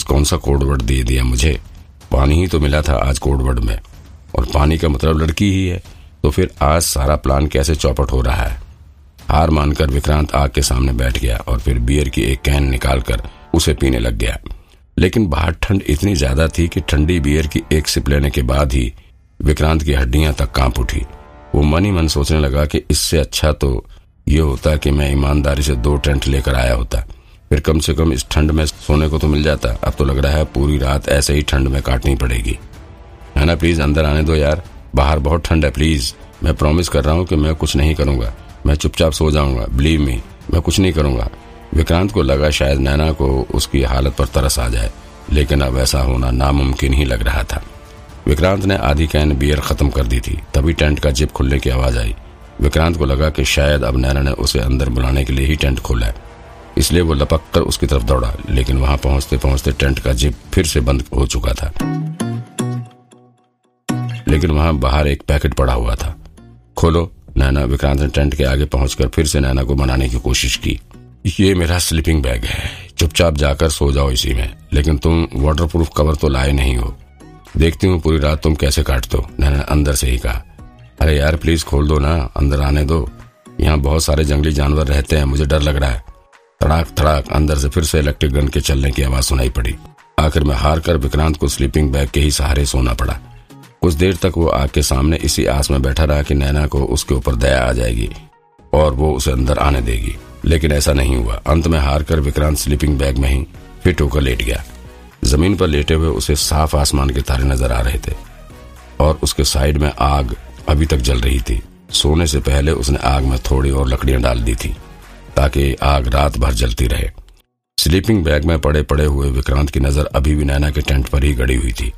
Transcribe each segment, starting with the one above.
आज कौन सा कोडवर्ड दे दिया मुझे? पानी ही तो मिला था आज कोडवर्ड में। और पानी का मतलब लड़की ही है। तो फिर आज सारा प्लान कैसे चौपट हो रहा है? हार मानकर विक्रांत आग के सामने बैठ गया और फिर बियर की एक कैन निकालकर उसे पीने लग गया। लेकिन बाहर ठंड इतनी ज़्यादा थी कि ठंडी बियर की एक सिप लेने के बाद ही विक्रांत की हड्डियाँ तक काँप उठी। वो मन ही मन सोचने लगा कि इससे अच्छा तो ये होता कि मैं ईमानदारी से दो टेंट लेकर आया होता। फिर कम से कम इस ठंड में सोने को तो मिल जाता। अब तो लग रहा है पूरी रात ऐसे ही ठंड में काटनी पड़ेगी। है ना प्लीज़ अंदर आने दो यार। बाहर बहुत ठंड है प्लीज़ मैं प्रॉमिस कर रहा हूँ कि मैं कुछ नहीं करूँगा। मैं चुपचाप सो जाऊँगा बिलीव मी मैं कुछ नहीं करूँगा। विक्रांत को लगा शायद नैना को उसकी हालत पर तरस आ जाए, लेकिन अब ऐसा होना नामुमकिन ही लग रहा था। विक्रांत ने आधी कैन बियर खत्म कर दी थी। तभी टेंट का जिप खुलने की आवाज़ आई। विक्रांत को लगा कि शायद अब नैना ने उसे अंदर बुलाने के लिए ही टेंट खोला है। इसलिए वो लपक कर उसकी तरफ़ दौड़ा, लेकिन वहाँ पहुँचते पहुँचते टेंट का जिप फिर से बंद हो चुका था। लेकिन वहाँ बाहर एक पैकेट पड़ा हुआ था। खोलो, नैना विक्रांत ने टेंट के आगे पहुंचकर फिर से नैना को मनाने की कोशिश की। ये मेरा स्लीपिंग बैग है। चुपचाप जाकर सो जाओ इसी में। लेकिन तुम वाटरप्रूफ कवर तो लाए नहीं हो। देखती हूँ पूरी रात तुम कैसे काटते हो, नैना अंदर से ही कहा। अरे यार प्लीज़ खोल दो ना, अंदर आने दो। यहाँ बहुत सारे जंगली जानवर रहते हैं, मुझे डर लग रहा है। तड़ाक तड़ाक अंदर से फिर से इलेक्ट्रिक गन के चलने की आवाज़ सुनाई पड़ी। आखिर में हार कर विक्रांत को स्लीपिंग बैग के ही सहारे सोना पड़ा। कुछ देर तक वो आग के सामने इसी आस में बैठा रहा कि नैना को उसके ऊपर दया आ जाएगी और वो उसे अंदर आने देगी। लेकिन ऐसा नहीं हुआ। अंत में हार कर विक्रांत स्लीपिंग बैग में ही फिट होकर लेट गया। ज़मीन पर लेटे हुए उसे साफ़ आसमान के तारे नज़र आ रहे थे और उसके साइड में आग अभी तक जल रही थी। सोने से पहले उसने आग में थोड़ी और लकड़ियाँ डाल दी थी। ताकि आग रात भर जलती रहे। स्लीपिंग बैग में पड़े पड़े हुए विक्रांत की नज़र अभी भी नैना के टेंट पर ही गड़ी हुई थी।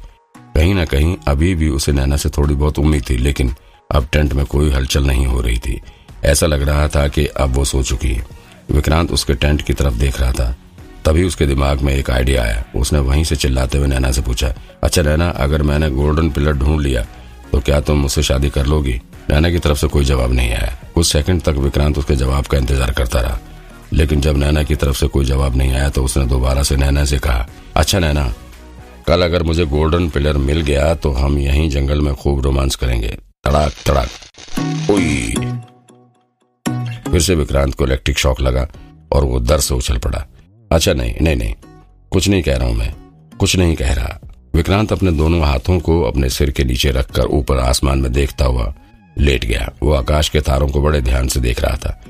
कहीं ना कहीं अभी भी उसे नैना से थोड़ी बहुत उम्मीद थी, लेकिन अब टेंट में कोई हलचल नहीं हो रही थी। ऐसा लग रहा था कि अब वो सो चुकी है। विक्रांत उसके टेंट की तरफ़ देख रहा था। तभी उसके दिमाग में एक आइडिया आया। उसने वहीं से चिल्लाते हुए नैना से पूछा अच्छा नैना, अगर मैंने गोल्डन पिलर ढूंढ लिया तो क्या तुम मुझसे शादी कर लोगी? नैना की तरफ़ से कोई जवाब नहीं आया। कुछ सेकंड तक विक्रांत उसके जवाब का इंतज़ार करता रहा। लेकिन जब नैना की तरफ़ से कोई जवाब नहीं आया तो उसने दोबारा से नैना से कहा अच्छा नैना, कल अगर मुझे गोल्डन पिलर मिल गया तो हम यहीं जंगल में खूब रोमांस करेंगे। तड़ाक तड़ाक। फिर से विक्रांत को इलेक्ट्रिक शॉक लगा और वो दर से उछल पड़ा। अच्छा नहीं नहीं नहीं, कुछ नहीं कह रहा हूँ मैं, कुछ नहीं कह रहा। विक्रांत अपने दोनों हाथों को अपने सिर के नीचे रखकर ऊपर आसमान में देखता हुआ लेट गया। वो आकाश के तारों को बड़े ध्यान से देख रहा था।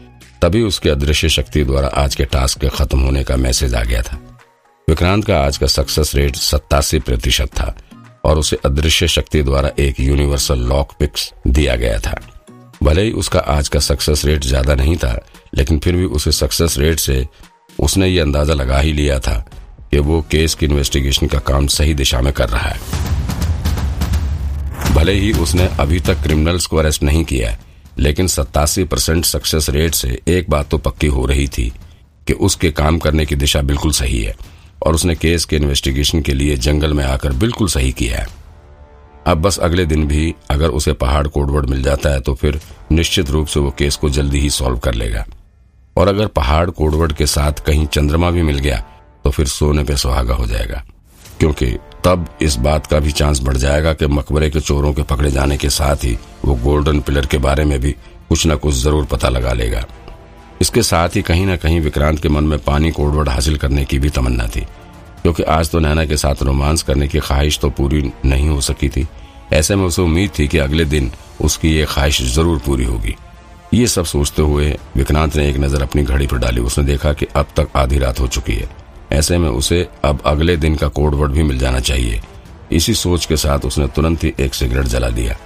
तभी उसके अदृश्य शक्ति द्वारा आज के टास्क के खत्म होने का मैसेज आ गया था। विक्रांत का आज का सक्सेस रेट सत्तासी प्रतिशत था और उसे अदृश्य शक्ति द्वारा एक यूनिवर्सल लॉक पिक्स दिया गया था। भले ही उसका आज का सक्सेस रेट ज़्यादा नहीं था, लेकिन फिर भी उसे सक्सेस रेट से उसने ये अंदाज़ा लगा ही लिया था कि वो केस की इन्वेस्टिगेशन का काम सही दिशा में कर रहा है। भले ही उसने अभी तक क्रिमिनल्स को अरेस्ट नहीं किया है, लेकिन सत्तासी परसेंट सक्सेस रेट से एक बात तो पक्की हो रही थी कि उसके काम करने की दिशा बिल्कुल सही है और उसने केस के इन्वेस्टिगेशन के लिए जंगल में आकर बिल्कुल सही किया है। अब बस अगले दिन भी अगर उसे पहाड़ कोडवर्ड मिल जाता है तो फिर निश्चित रूप से वो केस को जल्दी ही सॉल्व कर लेगा। और अगर पहाड़ कोडवर्ड के साथ कहीं चंद्रमा भी मिल गया तो फिर सोने पे सुहागा हो जाएगा। क्योंकि तब इस बात का भी चांस बढ़ जाएगा कि मकबरे के चोरों के पकड़े जाने के साथ ही वो गोल्डन पिलर के बारे में भी कुछ न कुछ ज़रूर पता लगा लेगा। इसके साथ ही कहीं ना कहीं विक्रांत के मन में पानी कोडवर्ड हासिल करने की भी तमन्ना थी, क्योंकि आज तो नैना के साथ रोमांस करने की ख्वाहिश तो पूरी नहीं हो सकी थी। ऐसे में उसे उम्मीद थी कि अगले दिन उसकी ये ख्वाहिश ज़रूर पूरी होगी। ये सब सोचते हुए विक्रांत ने एक नज़र अपनी घड़ी पर डाली। उसने देखा कि अब तक आधी रात हो चुकी है। ऐसे में उसे अब अगले दिन का कोडवर्ड भी मिल जाना चाहिए। इसी सोच के साथ उसने तुरंत ही एक सिगरेट जला दिया।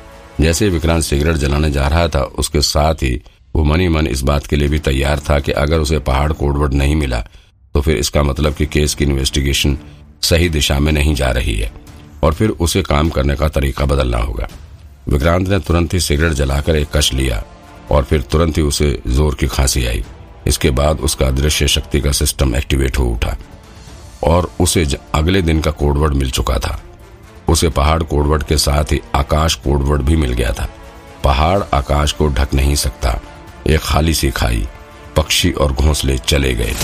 जैसे विक्रांत सिगरेट जलाने जा रहा था, उसके साथ ही वो मनी मन इस बात के लिए भी तैयार था कि अगर उसे पहाड़ कोडवर्ड नहीं मिला तो फिर इसका मतलब कि केस की इन्वेस्टिगेशन सही दिशा में नहीं जा रही है और फिर उसे काम करने का तरीका बदलना होगा। विक्रांत ने तुरंत ही सिगरेट जलाकर एक कश लिया और फिर तुरंत ही उसे ज़ोर की खांसी आई। इसके बाद उसका अदृश्य शक्ति का सिस्टम एक्टिवेट हो उठा। और उसे अगले दिन का कोडवर्ड मिल चुका था। उसे पहाड़ कोडवर्ड के साथ ही आकाश कोडवर्ड भी मिल गया था। पहाड़ आकाश को ढक नहीं सकता। एक खाली सी खाई, पक्षी और घोंसले चले गए।